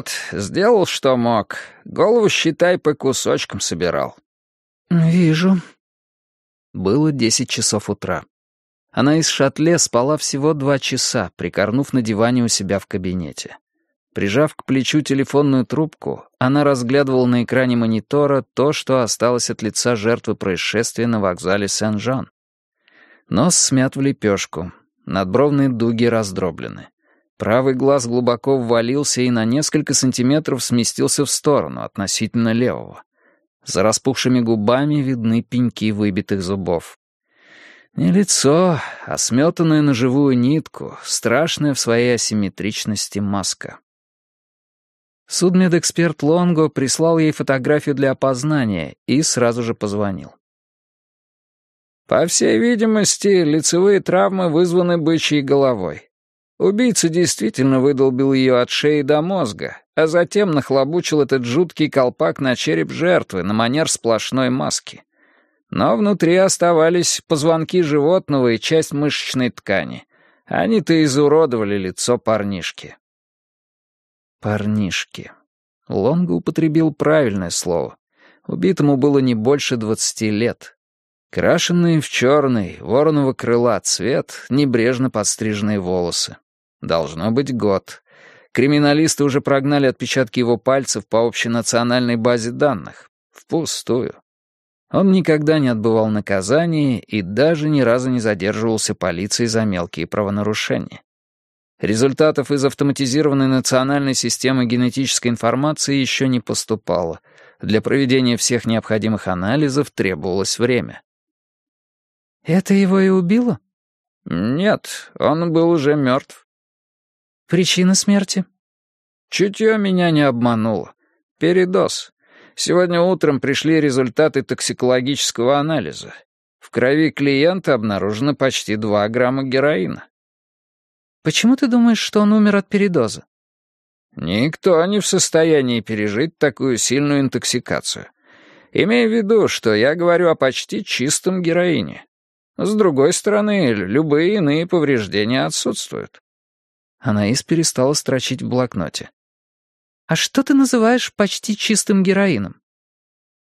вот, сделал, что мог. Голову, считай, по кусочкам собирал». «Вижу». Было десять часов утра. Она из шатле спала всего два часа, прикорнув на диване у себя в кабинете. Прижав к плечу телефонную трубку, она разглядывала на экране монитора то, что осталось от лица жертвы происшествия на вокзале Сен-Жан. Нос смят в лепешку, надбровные дуги раздроблены. Правый глаз глубоко ввалился и на несколько сантиметров сместился в сторону относительно левого. За распухшими губами видны пеньки выбитых зубов. Не лицо, а сметанная на живую нитку, страшная в своей асимметричности маска. Судмедэксперт Лонго прислал ей фотографию для опознания и сразу же позвонил. По всей видимости, лицевые травмы вызваны бычьей головой. Убийца действительно выдолбил ее от шеи до мозга, а затем нахлобучил этот жуткий колпак на череп жертвы на манер сплошной маски. Но внутри оставались позвонки животного и часть мышечной ткани. Они-то изуродовали лицо парнишки. Парнишки. Лонго употребил правильное слово. Убитому было не больше двадцати лет. Крашенные в черный, вороного крыла цвет, небрежно подстриженные волосы. Должно быть год. Криминалисты уже прогнали отпечатки его пальцев по общенациональной базе данных. Впустую. Он никогда не отбывал наказание и даже ни разу не задерживался полицией за мелкие правонарушения. Результатов из автоматизированной национальной системы генетической информации еще не поступало. Для проведения всех необходимых анализов требовалось время. «Это его и убило?» «Нет, он был уже мертв». «Причина смерти?» «Чутье меня не обмануло. Передоз. Сегодня утром пришли результаты токсикологического анализа. В крови клиента обнаружено почти 2 грамма героина. Почему ты думаешь, что он умер от передоза? Никто не в состоянии пережить такую сильную интоксикацию. Имея в виду, что я говорю о почти чистом героине. С другой стороны, любые иные повреждения отсутствуют. Анаис перестала строчить в блокноте. «А что ты называешь почти чистым героином?»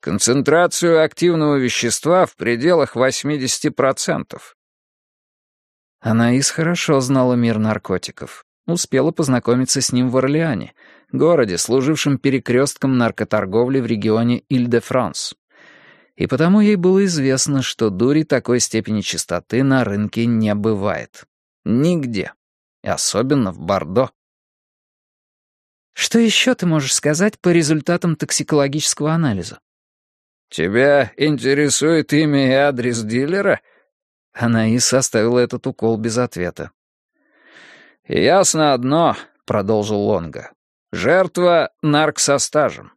«Концентрацию активного вещества в пределах 80%. Анаис хорошо знала мир наркотиков. Успела познакомиться с ним в Орлеане, городе, служившем перекрестком наркоторговли в регионе Иль-де-Франс. И потому ей было известно, что дури такой степени чистоты на рынке не бывает. Нигде. И особенно в Бордо. Что еще ты можешь сказать по результатам токсикологического анализа? «Тебя интересует имя и адрес дилера?» Анаис оставила этот укол без ответа. «Ясно одно», — продолжил Лонга. «Жертва — нарк со стажем.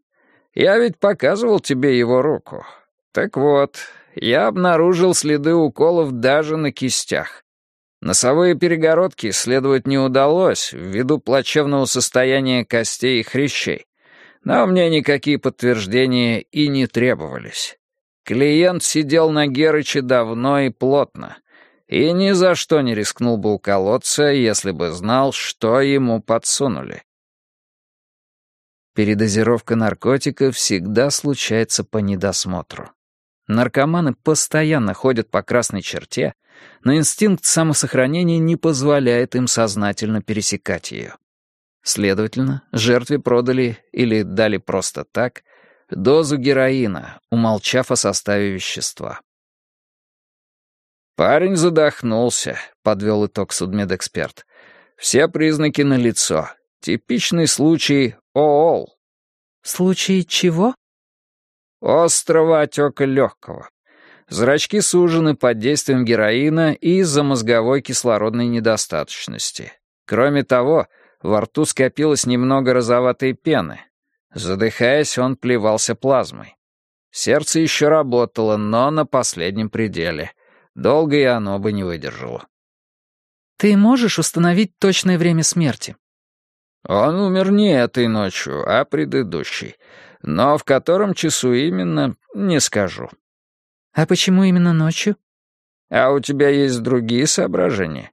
Я ведь показывал тебе его руку. Так вот, я обнаружил следы уколов даже на кистях. Носовые перегородки исследовать не удалось ввиду плачевного состояния костей и хрящей. Но мне никакие подтверждения и не требовались. Клиент сидел на Герыче давно и плотно, и ни за что не рискнул бы уколоться, если бы знал, что ему подсунули. Передозировка наркотика всегда случается по недосмотру. Наркоманы постоянно ходят по красной черте, но инстинкт самосохранения не позволяет им сознательно пересекать ее. Следовательно, жертве продали или дали просто так дозу героина, умолчав о составе вещества. «Парень задохнулся», — подвел итог судмедэксперт. «Все признаки налицо. Типичный случай ООЛ». «Случай чего?» «Острого отека легкого. Зрачки сужены под действием героина и из-за мозговой кислородной недостаточности. Кроме того, во рту скопилось немного розоватой пены, Задыхаясь, он плевался плазмой. Сердце еще работало, но на последнем пределе. Долго и оно бы не выдержало. «Ты можешь установить точное время смерти?» Он умер не этой ночью, а предыдущей. Но в котором часу именно, не скажу. А почему именно ночью? А у тебя есть другие соображения?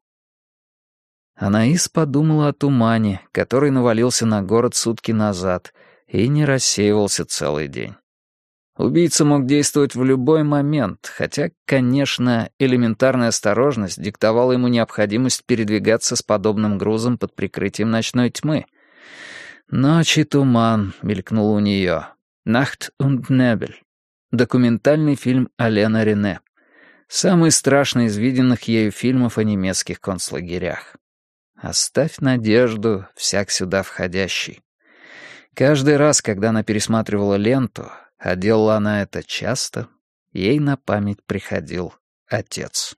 Анаис подумала о тумане, который навалился на город сутки назад и не рассеивался целый день. Убийца мог действовать в любой момент, хотя, конечно, элементарная осторожность диктовала ему необходимость передвигаться с подобным грузом под прикрытием ночной тьмы. «Ночь и туман» мелькнул у нее. «Нахт und Небель». Документальный фильм Алена Рене. Самый страшный из виденных ею фильмов о немецких концлагерях. «Оставь надежду, всяк сюда входящий». Каждый раз, когда она пересматривала ленту, а делала она это часто, ей на память приходил отец.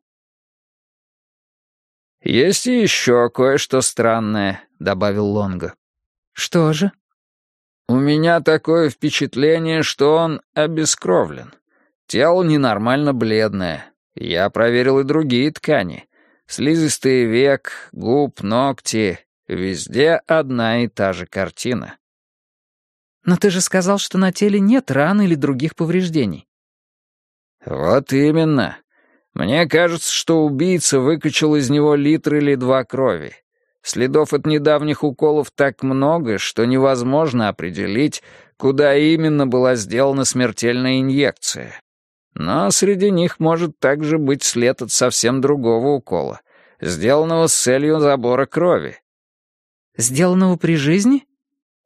«Есть еще кое-что странное», — добавил Лонго. «Что же?» «У меня такое впечатление, что он обескровлен. Тело ненормально бледное. Я проверил и другие ткани. Слизистый век, губ, ногти. Везде одна и та же картина. «Но ты же сказал, что на теле нет ран или других повреждений». «Вот именно. Мне кажется, что убийца выкачал из него литр или два крови. Следов от недавних уколов так много, что невозможно определить, куда именно была сделана смертельная инъекция. Но среди них может также быть след от совсем другого укола, сделанного с целью забора крови». «Сделанного при жизни?»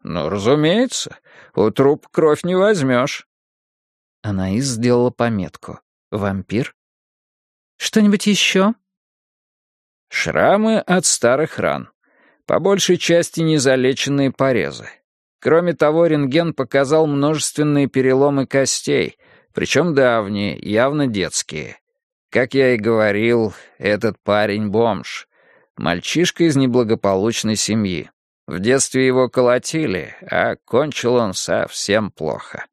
«Ну, разумеется. У труп кровь не возьмешь». Анаис сделала пометку. «Вампир?» «Что-нибудь еще?» «Шрамы от старых ран. По большей части незалеченные порезы. Кроме того, рентген показал множественные переломы костей, причем давние, явно детские. Как я и говорил, этот парень бомж. Мальчишка из неблагополучной семьи. В детстве его колотили, а кончил он совсем плохо.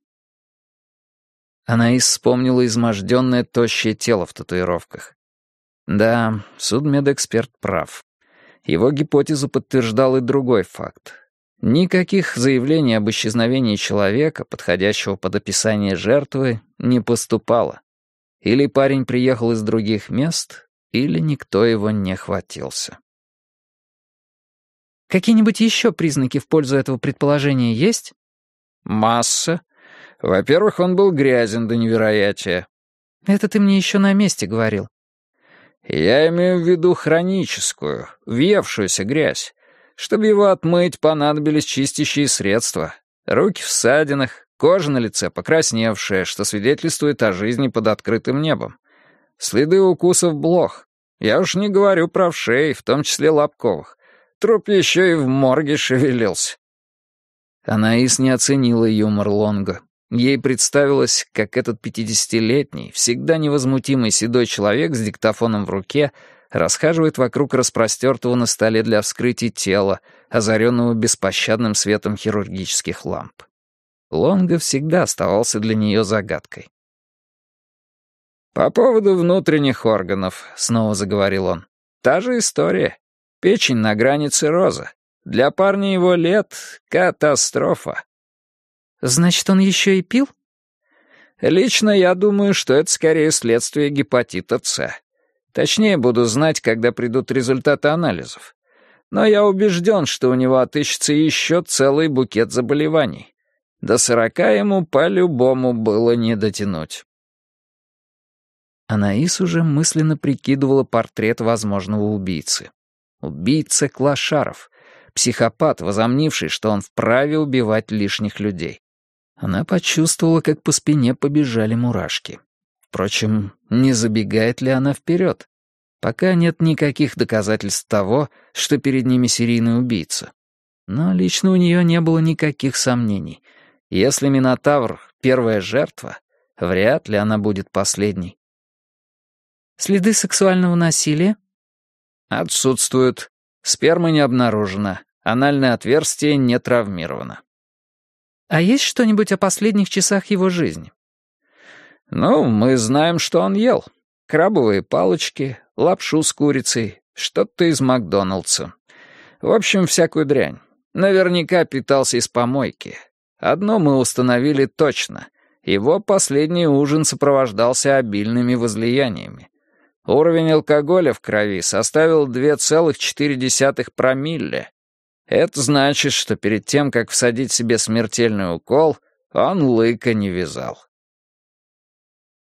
Анаис вспомнила изможденное тощее тело в татуировках. Да, судмедэксперт прав. Его гипотезу подтверждал и другой факт. Никаких заявлений об исчезновении человека, подходящего под описание жертвы, не поступало. Или парень приехал из других мест, или никто его не хватился. Какие-нибудь еще признаки в пользу этого предположения есть? Масса. Во-первых, он был грязен до невероятия. Это ты мне еще на месте говорил. Я имею в виду хроническую, въевшуюся грязь. Чтобы его отмыть, понадобились чистящие средства. Руки в ссадинах, кожа на лице покрасневшая, что свидетельствует о жизни под открытым небом. Следы укусов блох. Я уж не говорю про вшей, в том числе лобковых. Труп еще и в морге шевелился. Анаис не оценила юмор Лонга. Ей представилось, как этот пятидесятилетний, всегда невозмутимый седой человек с диктофоном в руке расхаживает вокруг распростертого на столе для вскрытия тела, озаренного беспощадным светом хирургических ламп. Лонга всегда оставался для нее загадкой. «По поводу внутренних органов», — снова заговорил он, — «та же история. Печень на границе роза. Для парня его лет — катастрофа. Значит, он еще и пил? Лично я думаю, что это скорее следствие гепатита С. Точнее буду знать, когда придут результаты анализов. Но я убежден, что у него отыщется еще целый букет заболеваний. До сорока ему по-любому было не дотянуть. Анаис уже мысленно прикидывала портрет возможного убийцы. Убийца Клашаров. Психопат, возомнивший, что он вправе убивать лишних людей. Она почувствовала, как по спине побежали мурашки. Впрочем, не забегает ли она вперед? Пока нет никаких доказательств того, что перед ними серийный убийца. Но лично у нее не было никаких сомнений. Если Минотавр — первая жертва, вряд ли она будет последней. «Следы сексуального насилия?» Отсутствуют. Сперма не обнаружена. Анальное отверстие не травмировано. А есть что-нибудь о последних часах его жизни? Ну, мы знаем, что он ел. Крабовые палочки, лапшу с курицей, что-то из Макдоналдса. В общем, всякую дрянь. Наверняка питался из помойки. Одно мы установили точно. Его последний ужин сопровождался обильными возлияниями. Уровень алкоголя в крови составил 2,4 промилле. Это значит, что перед тем, как всадить себе смертельный укол, он лыка не вязал.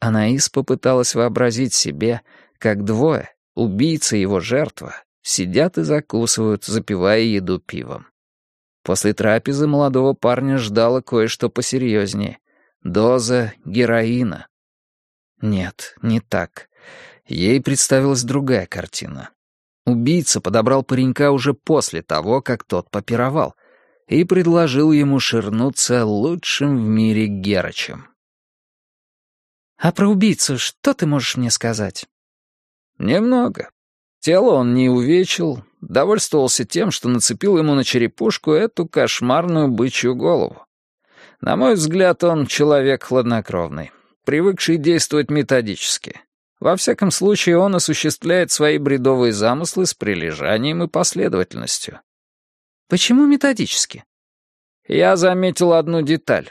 Анаис попыталась вообразить себе, как двое, убийца и его жертва, сидят и закусывают, запивая еду пивом. После трапезы молодого парня ждало кое-что посерьезнее. Доза героина. Нет, не так. Ей представилась другая картина. Убийца подобрал паренька уже после того, как тот попировал, и предложил ему ширнуться лучшим в мире Герачем. «А про убийцу что ты можешь мне сказать?» «Немного. Тело он не увечил, довольствовался тем, что нацепил ему на черепушку эту кошмарную бычью голову. На мой взгляд, он человек хладнокровный, привыкший действовать методически. Во всяком случае, он осуществляет свои бредовые замыслы с прилежанием и последовательностью. Почему методически? Я заметил одну деталь.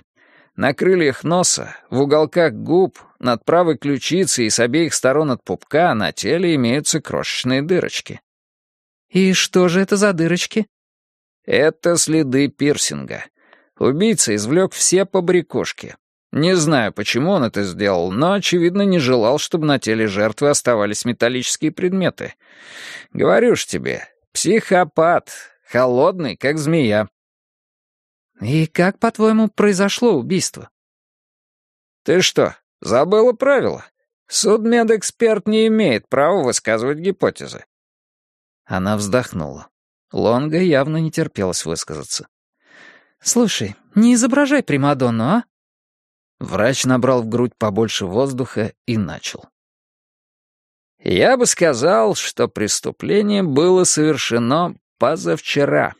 На крыльях носа, в уголках губ, над правой ключицей и с обеих сторон от пупка на теле имеются крошечные дырочки. «И что же это за дырочки?» «Это следы пирсинга. Убийца извлек все побрякушки. Не знаю, почему он это сделал, но, очевидно, не желал, чтобы на теле жертвы оставались металлические предметы. Говорю ж тебе, психопат, холодный, как змея. «И как, по-твоему, произошло убийство?» «Ты что, забыла правила? Судмедэксперт не имеет права высказывать гипотезы». Она вздохнула. Лонга явно не терпелось высказаться. «Слушай, не изображай Примадонну, а?» Врач набрал в грудь побольше воздуха и начал. «Я бы сказал, что преступление было совершено позавчера».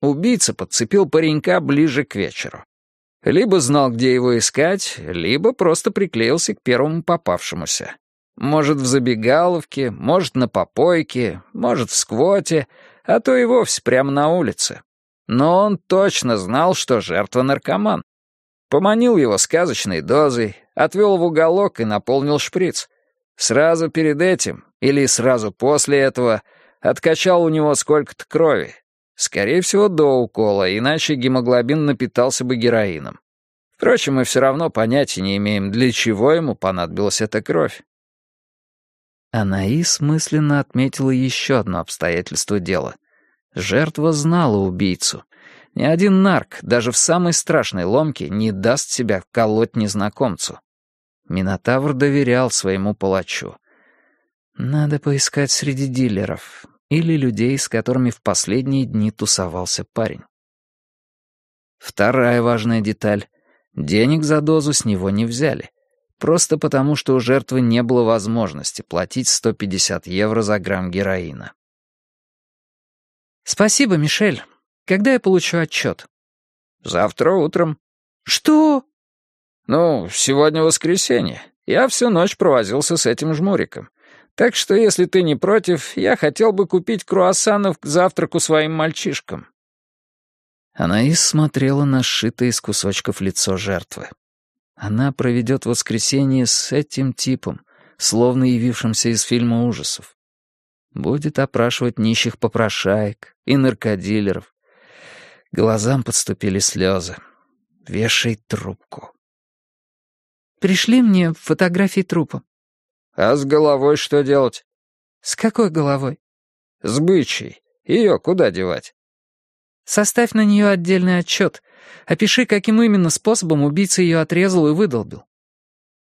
Убийца подцепил паренька ближе к вечеру. Либо знал, где его искать, либо просто приклеился к первому попавшемуся. Может, в забегаловке, может, на попойке, может, в сквоте, а то и вовсе прямо на улице. Но он точно знал, что жертва наркоман. Поманил его сказочной дозой, отвел в уголок и наполнил шприц. Сразу перед этим, или сразу после этого, откачал у него сколько-то крови, Скорее всего, до укола, иначе гемоглобин напитался бы героином. Впрочем, мы все равно понятия не имеем, для чего ему понадобилась эта кровь. Анаис мысленно отметила еще одно обстоятельство дела. Жертва знала убийцу. Ни один нарк, даже в самой страшной ломке, не даст себя колоть незнакомцу. Минотавр доверял своему палачу. Надо поискать среди дилеров или людей, с которыми в последние дни тусовался парень. Вторая важная деталь. Денег за дозу с него не взяли. Просто потому, что у жертвы не было возможности платить 150 евро за грамм героина. «Спасибо, Мишель. Когда я получу отчет?» «Завтра утром». «Что?» «Ну, сегодня воскресенье. Я всю ночь провозился с этим жмуриком. Так что, если ты не против, я хотел бы купить круассанов к завтраку своим мальчишкам». Анаис смотрела на сшитое из кусочков лицо жертвы. Она проведет воскресенье с этим типом, словно явившимся из фильма ужасов. Будет опрашивать нищих попрошаек и наркодилеров. Глазам подступили слезы. Вешай трубку. «Пришли мне фотографии трупа», «А с головой что делать?» «С какой головой?» «С бычьей. Ее куда девать?» «Составь на нее отдельный отчет. Опиши, каким именно способом убийца ее отрезал и выдолбил».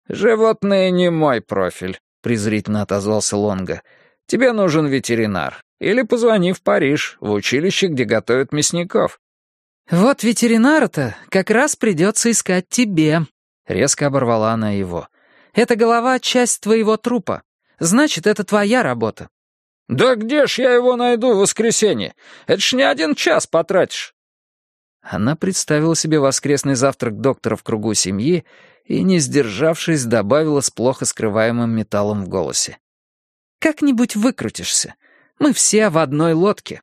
«Животные не мой профиль», — презрительно отозвался Лонга. «Тебе нужен ветеринар. Или позвони в Париж, в училище, где готовят мясников». «Вот ветеринара-то как раз придется искать тебе», — резко оборвала она его. Эта голова — часть твоего трупа. Значит, это твоя работа». «Да где ж я его найду в воскресенье? Это ж не один час потратишь». Она представила себе воскресный завтрак доктора в кругу семьи и, не сдержавшись, добавила с плохо скрываемым металлом в голосе. «Как-нибудь выкрутишься. Мы все в одной лодке».